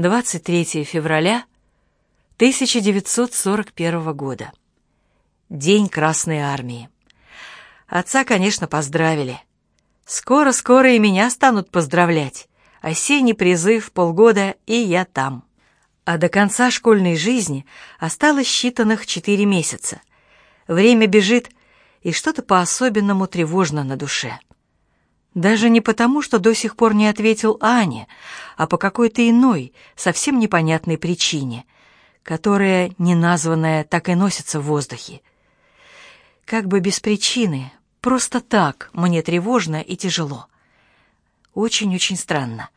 23 февраля 1941 года. День Красной Армии. Отца, конечно, поздравили. Скоро-скоро и меня станут поздравлять. Осенний призыв, полгода, и я там. А до конца школьной жизни осталось считанных четыре месяца. Время бежит, и что-то по-особенному тревожно на душе. Даже не потому, что до сих пор не ответил Ане, а по какой-то иной, совсем непонятной причине, которая, неназванная, так и носится в воздухе. Как бы без причины, просто так мне тревожно и тяжело. Очень-очень странно.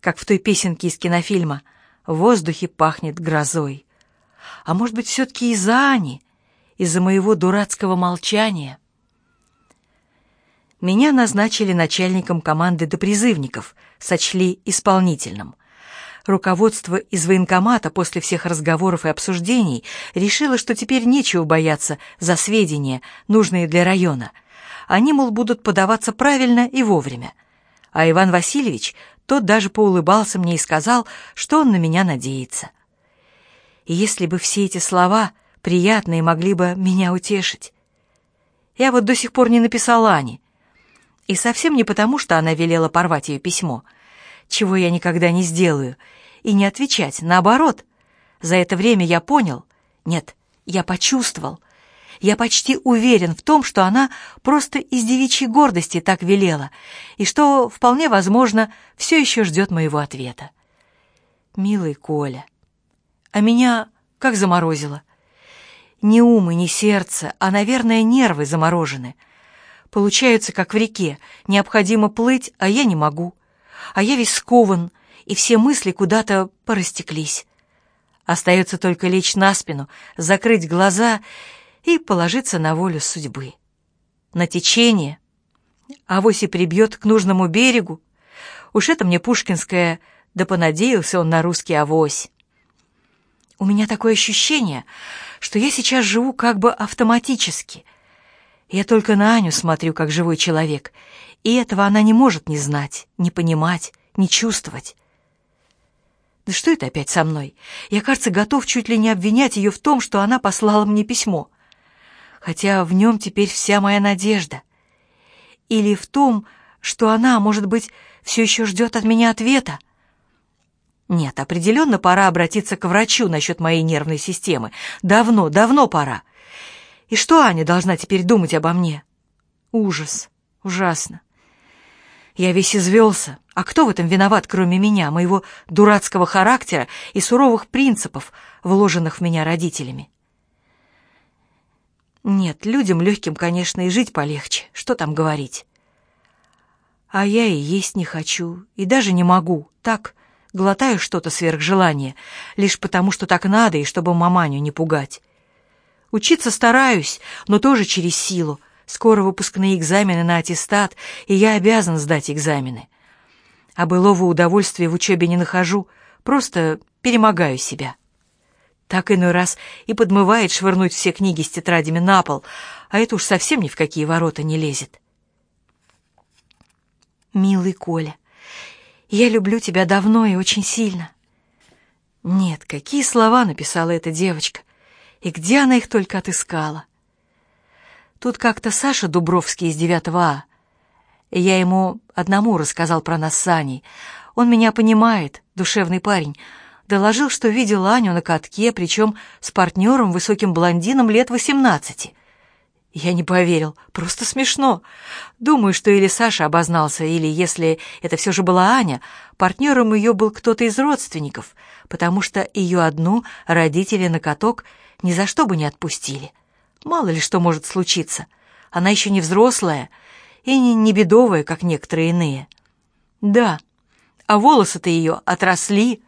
Как в той песенке из кинофильма «В воздухе пахнет грозой». А может быть, все-таки из-за Ани, из-за моего дурацкого молчания? Меня назначили начальником команды допризывников, сочли исполнительным. Руководство из военкомата после всех разговоров и обсуждений решило, что теперь нечего бояться за сведения, нужные для района. Они, мол, будут подаваться правильно и вовремя. А Иван Васильевич, тот даже поулыбался мне и сказал, что он на меня надеется. И если бы все эти слова, приятные, могли бы меня утешить. Я вот до сих пор не написала Ане, и совсем не потому, что она велела порвать ее письмо, чего я никогда не сделаю, и не отвечать, наоборот. За это время я понял, нет, я почувствовал, я почти уверен в том, что она просто из девичьей гордости так велела, и что, вполне возможно, все еще ждет моего ответа. Милый Коля, а меня как заморозило. Ни ум и ни сердце, а, наверное, нервы заморожены — Получается, как в реке. Необходимо плыть, а я не могу. А я весь скован, и все мысли куда-то порастеклись. Остается только лечь на спину, закрыть глаза и положиться на волю судьбы. На течение. Авось и прибьет к нужному берегу. Уж это мне пушкинское, да понадеялся он на русский авось. У меня такое ощущение, что я сейчас живу как бы автоматически — я только на Аню смотрю, как живой человек, и этого она не может не знать, не понимать, не чувствовать. Да что это опять со мной? Я, кажется, готов чуть ли не обвинять ее в том, что она послала мне письмо. Хотя в нем теперь вся моя надежда. Или в том, что она, может быть, все еще ждет от меня ответа. Нет, определенно пора обратиться к врачу насчет моей нервной системы. Давно, давно пора. И что Аня должна теперь думать обо мне? Ужас. Ужасно. Я весь извелся. А кто в этом виноват, кроме меня, моего дурацкого характера и суровых принципов, вложенных в меня родителями? Нет, людям легким, конечно, и жить полегче. Что там говорить? А я и есть не хочу, и даже не могу. Так, глотаю что-то сверх желания, лишь потому, что так надо, и чтобы маманю не пугать. Учиться стараюсь, но тоже через силу. Скоро выпускные экзамены на аттестат, и я обязан сдать экзамены. А былого удовольствия в учебе не нахожу, просто перемогаю себя. Так иной раз и подмывает швырнуть все книги с тетрадями на пол, а это уж совсем ни в какие ворота не лезет. Милый Коля, я люблю тебя давно и очень сильно. Нет, какие слова написала эта девочка. И где она их только отыскала? Тут как-то Саша Дубровский из 9 А. Я ему одному рассказал про нас с Аней. Он меня понимает, душевный парень. Доложил, что видел Аню на катке, причем с партнером, высоким блондином лет восемнадцати. Я не поверил, просто смешно. Думаю, что или Саша обознался, или, если это все же была Аня, партнером ее был кто-то из родственников, потому что ее одну родители на каток ни за что бы не отпустили. Мало ли что может случиться. Она еще не взрослая и не, не бедовая, как некоторые иные. Да, а волосы-то ее отросли.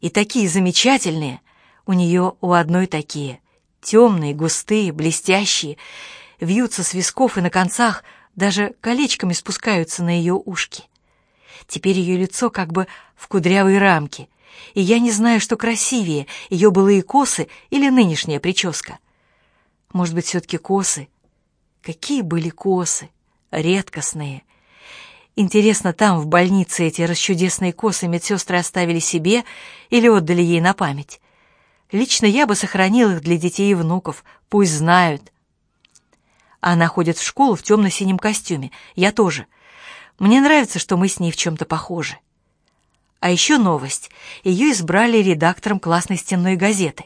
И такие замечательные. У нее у одной такие. Темные, густые, блестящие. Вьются с висков и на концах, даже колечками спускаются на ее ушки. Теперь ее лицо как бы в кудрявой рамке — и я не знаю, что красивее, ее былые косы или нынешняя прическа. Может быть, все-таки косы? Какие были косы? Редкостные. Интересно, там, в больнице, эти расчудесные косы медсестры оставили себе или отдали ей на память? Лично я бы сохранил их для детей и внуков, пусть знают. Она ходит в школу в темно-синем костюме, я тоже. Мне нравится, что мы с ней в чем-то похожи. А еще новость. Ее избрали редактором классной стенной газеты.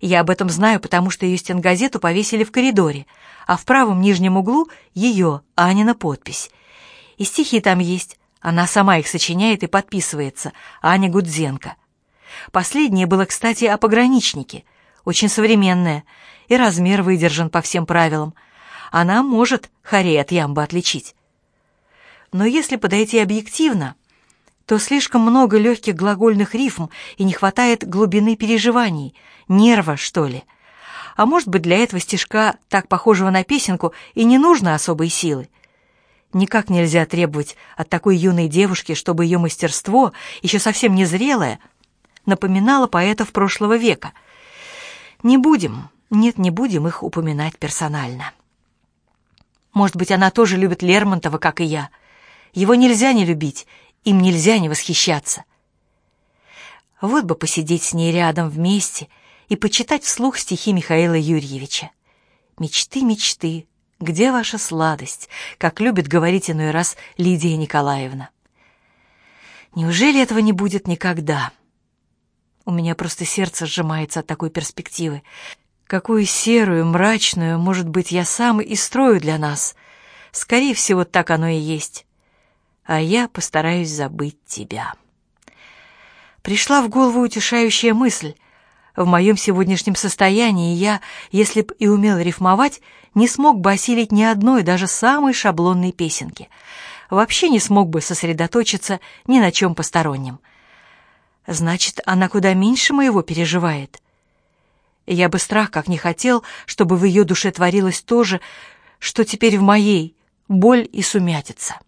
Я об этом знаю, потому что ее стенгазету повесили в коридоре, а в правом нижнем углу ее, Анина, подпись. И стихи там есть. Она сама их сочиняет и подписывается. Аня Гудзенко. Последнее было, кстати, о пограничнике. Очень современное. И размер выдержан по всем правилам. Она может хорей от ямбы отличить. Но если подойти объективно, то слишком много легких глагольных рифм и не хватает глубины переживаний, нерва, что ли. А может быть, для этого стишка, так похожего на песенку, и не нужно особой силы. Никак нельзя требовать от такой юной девушки, чтобы ее мастерство, еще совсем незрелое, напоминало поэтов прошлого века. Не будем, нет, не будем их упоминать персонально. Может быть, она тоже любит Лермонтова, как и я. Его нельзя не любить, им нельзя не восхищаться. Вот бы посидеть с ней рядом вместе и почитать вслух стихи Михаила Юрьевича. «Мечты, мечты, где ваша сладость?» как любит говорить иной раз Лидия Николаевна. Неужели этого не будет никогда? У меня просто сердце сжимается от такой перспективы. Какую серую, мрачную, может быть, я сам и строю для нас. Скорее всего, так оно и есть а я постараюсь забыть тебя. Пришла в голову утешающая мысль. В моем сегодняшнем состоянии я, если б и умел рифмовать, не смог бы осилить ни одной, даже самой шаблонной песенки. Вообще не смог бы сосредоточиться ни на чем постороннем. Значит, она куда меньше моего переживает. Я бы страх как не хотел, чтобы в ее душе творилось то же, что теперь в моей — боль и сумятица.